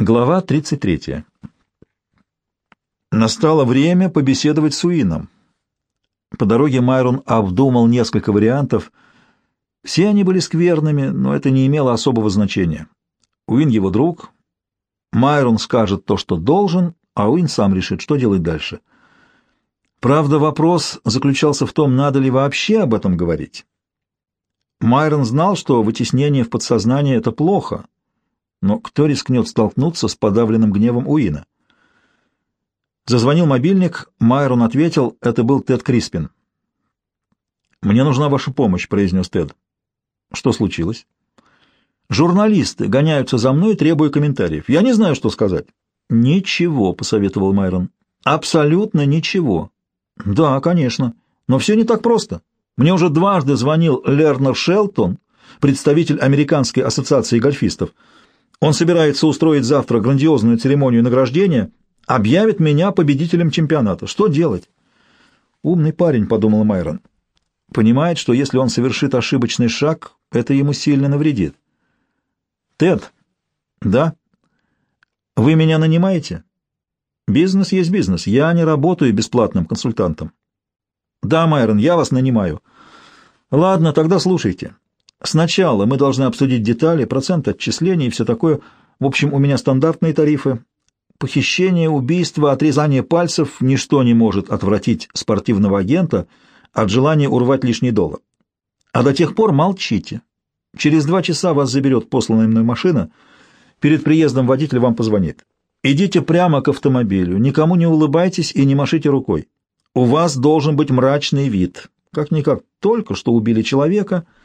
Глава 33. Настало время побеседовать с Уином. По дороге Майрон обдумал несколько вариантов. Все они были скверными, но это не имело особого значения. Уин его друг. Майрон скажет то, что должен, а Уин сам решит, что делать дальше. Правда, вопрос заключался в том, надо ли вообще об этом говорить. Майрон знал, что вытеснение в подсознание — это плохо — но кто рискнет столкнуться с подавленным гневом Уина? Зазвонил мобильник, Майрон ответил, это был Тед Криспин. «Мне нужна ваша помощь», — произнес Тед. «Что случилось?» «Журналисты гоняются за мной, требуя комментариев. Я не знаю, что сказать». «Ничего», — посоветовал Майрон. «Абсолютно ничего». «Да, конечно. Но все не так просто. Мне уже дважды звонил Лернер Шелтон, представитель Американской ассоциации гольфистов. Он собирается устроить завтра грандиозную церемонию награждения, объявит меня победителем чемпионата. Что делать? Умный парень, подумал Майрон. Понимает, что если он совершит ошибочный шаг, это ему сильно навредит. Тед. Да. Вы меня нанимаете? Бизнес есть бизнес. Я не работаю бесплатным консультантом. Да, Майрон, я вас нанимаю. Ладно, тогда слушайте. Сначала мы должны обсудить детали, процент отчислений и все такое. В общем, у меня стандартные тарифы. Похищение, убийство, отрезание пальцев — ничто не может отвратить спортивного агента от желания урвать лишний доллар. А до тех пор молчите. Через два часа вас заберет посланная мной машина. Перед приездом водитель вам позвонит. Идите прямо к автомобилю, никому не улыбайтесь и не машите рукой. У вас должен быть мрачный вид. Как-никак, только что убили человека —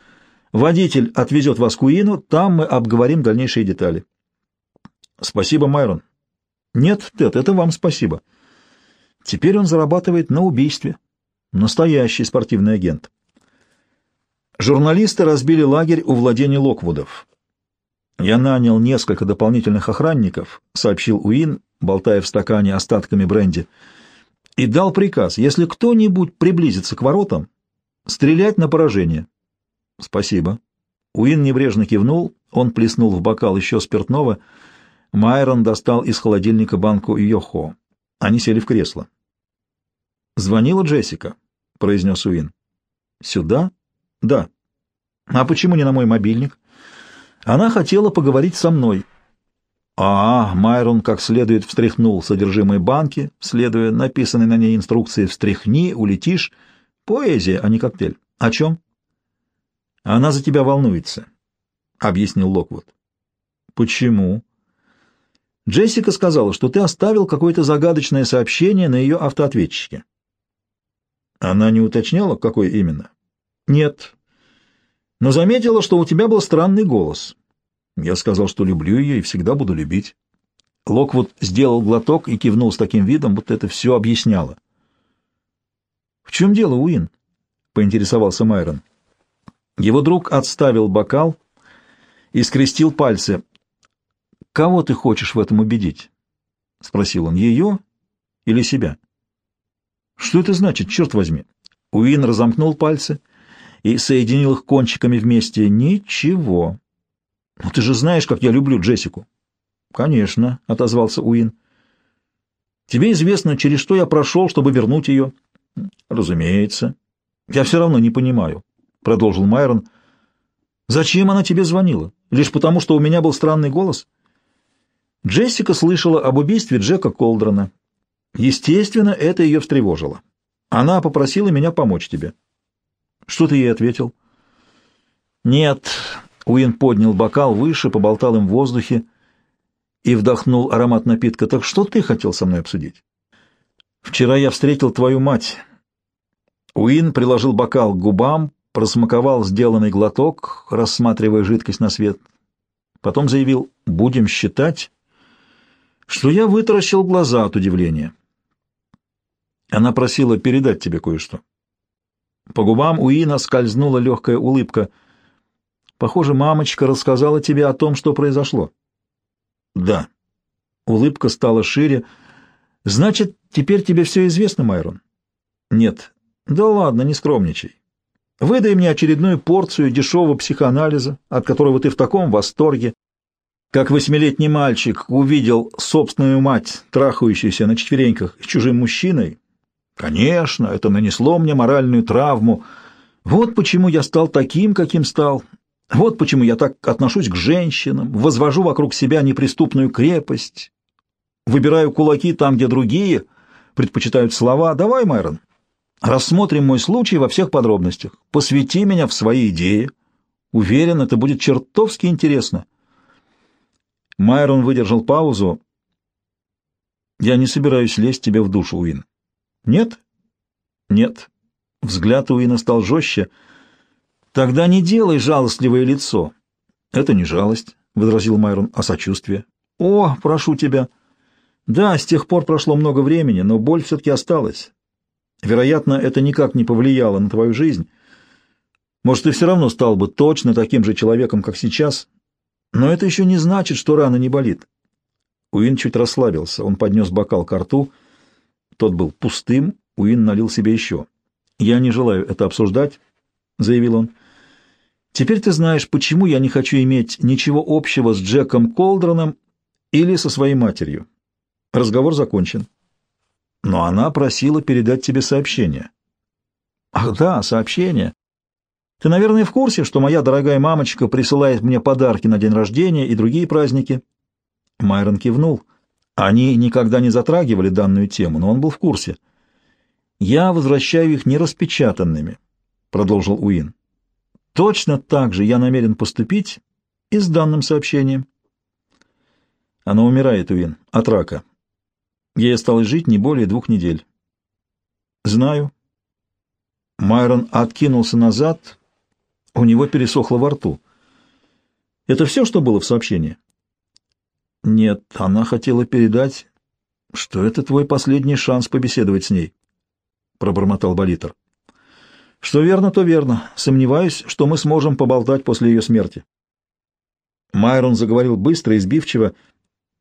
Водитель отвезет вас к Уину, там мы обговорим дальнейшие детали. Спасибо, Майрон. Нет, Тед, это вам спасибо. Теперь он зарабатывает на убийстве. Настоящий спортивный агент. Журналисты разбили лагерь у владения Локвудов. «Я нанял несколько дополнительных охранников», — сообщил Уин, болтая в стакане остатками бренди, и дал приказ, если кто-нибудь приблизится к воротам, стрелять на поражение. «Спасибо». Уин небрежно кивнул, он плеснул в бокал еще спиртного. Майрон достал из холодильника банку Йохо. Они сели в кресло. «Звонила Джессика», — произнес Уин. «Сюда?» «Да». «А почему не на мой мобильник?» «Она хотела поговорить со мной». А, Майрон как следует встряхнул содержимое банки, следуя написанной на ней инструкции «встряхни, улетишь». Поэзия, а не коктейль. О чем? Она за тебя волнуется, — объяснил Локвуд. Почему? Джессика сказала, что ты оставил какое-то загадочное сообщение на ее автоответчике. Она не уточняла, какое именно? Нет. Но заметила, что у тебя был странный голос. Я сказал, что люблю ее и всегда буду любить. Локвуд сделал глоток и кивнул с таким видом, будто это все объясняло. — В чем дело, Уин? — поинтересовался Майрон. — его друг отставил бокал и скрестил пальцы. «Кого ты хочешь в этом убедить?» — спросил он. «Ее или себя?» «Что это значит, черт возьми?» Уин разомкнул пальцы и соединил их кончиками вместе. «Ничего. Но ты же знаешь, как я люблю Джессику». «Конечно», — отозвался Уин. «Тебе известно, через что я прошел, чтобы вернуть ее?» «Разумеется. Я все равно не понимаю. — продолжил Майрон. «Зачем она тебе звонила? Лишь потому, что у меня был странный голос?» Джессика слышала об убийстве Джека Колдрона. Естественно, это ее встревожило. Она попросила меня помочь тебе. Что ты ей ответил? Нет. Уин поднял бокал выше, поболтал им в воздухе и вдохнул аромат напитка. Так что ты хотел со мной обсудить? Вчера я встретил твою мать. Уин приложил бокал к губам, просмаковал сделанный глоток, рассматривая жидкость на свет. Потом заявил «Будем считать, что я вытаращил глаза от удивления». Она просила передать тебе кое-что. По губам Уина скользнула легкая улыбка. «Похоже, мамочка рассказала тебе о том, что произошло». «Да». Улыбка стала шире. «Значит, теперь тебе все известно, Майрон?» «Нет». «Да ладно, не скромничай. Выдай мне очередную порцию дешевого психоанализа, от которого ты в таком восторге. как восьмилетний мальчик увидел собственную мать, трахающуюся на четвереньках с чужим мужчиной, конечно, это нанесло мне моральную травму. Вот почему я стал таким, каким стал. Вот почему я так отношусь к женщинам, возвожу вокруг себя неприступную крепость, выбираю кулаки там, где другие предпочитают слова. Давай, Майрон, рассмотрим мой случай во всех подробностях. Посвяти меня в свои идеи. Уверен, это будет чертовски интересно. Майрон выдержал паузу. «Я не собираюсь лезть тебе в душу, Уин». «Нет?» «Нет». Взгляд Уина стал жестче. «Тогда не делай жалостливое лицо». «Это не жалость», — возразил Майрон, — «а сочувствие». «О, прошу тебя». «Да, с тех пор прошло много времени, но боль все-таки осталась. Вероятно, это никак не повлияло на твою жизнь. Может, ты все равно стал бы точно таким же человеком, как сейчас, но это еще не значит, что рана не болит. Уин чуть расслабился. Он поднес бокал к рту. Тот был пустым. Уин налил себе еще. «Я не желаю это обсуждать», — заявил он. «Теперь ты знаешь, почему я не хочу иметь ничего общего с Джеком Колдроном или со своей матерью. Разговор закончен. Но она просила передать тебе сообщение». «Ах да, сообщение. Ты, наверное, в курсе, что моя дорогая мамочка присылает мне подарки на день рождения и другие праздники?» Майрон кивнул. Они никогда не затрагивали данную тему, но он был в курсе. «Я возвращаю их нераспечатанными», — продолжил Уин. «Точно так же я намерен поступить и с данным сообщением». Она умирает, Уин, от рака. Ей осталось жить не более двух недель. «Знаю». Майрон откинулся назад, у него пересохло во рту. Это все, что было в сообщении? Нет, она хотела передать, что это твой последний шанс побеседовать с ней, пробормотал Болитер. Что верно, то верно. Сомневаюсь, что мы сможем поболтать после ее смерти. Майрон заговорил быстро и сбивчиво.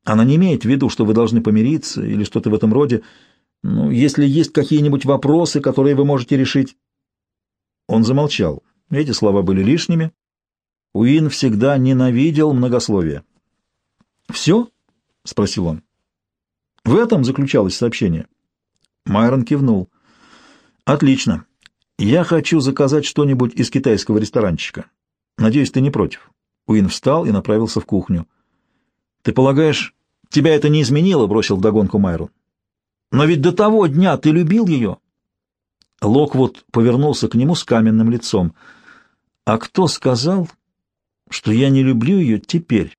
Она не имеет в виду, что вы должны помириться или что-то в этом роде. Ну, если есть какие-нибудь вопросы, которые вы можете решить. Он замолчал. Эти слова были лишними. Уин всегда ненавидел многословие. «Все?» — спросил он. В этом заключалось сообщение. Майрон кивнул. «Отлично. Я хочу заказать что-нибудь из китайского ресторанчика. Надеюсь, ты не против». Уин встал и направился в кухню. «Ты полагаешь, тебя это не изменило?» — бросил вдогонку Майрон. «Но ведь до того дня ты любил ее». Локвуд повернулся к нему с каменным лицом — а кто сказал, что я не люблю ее теперь?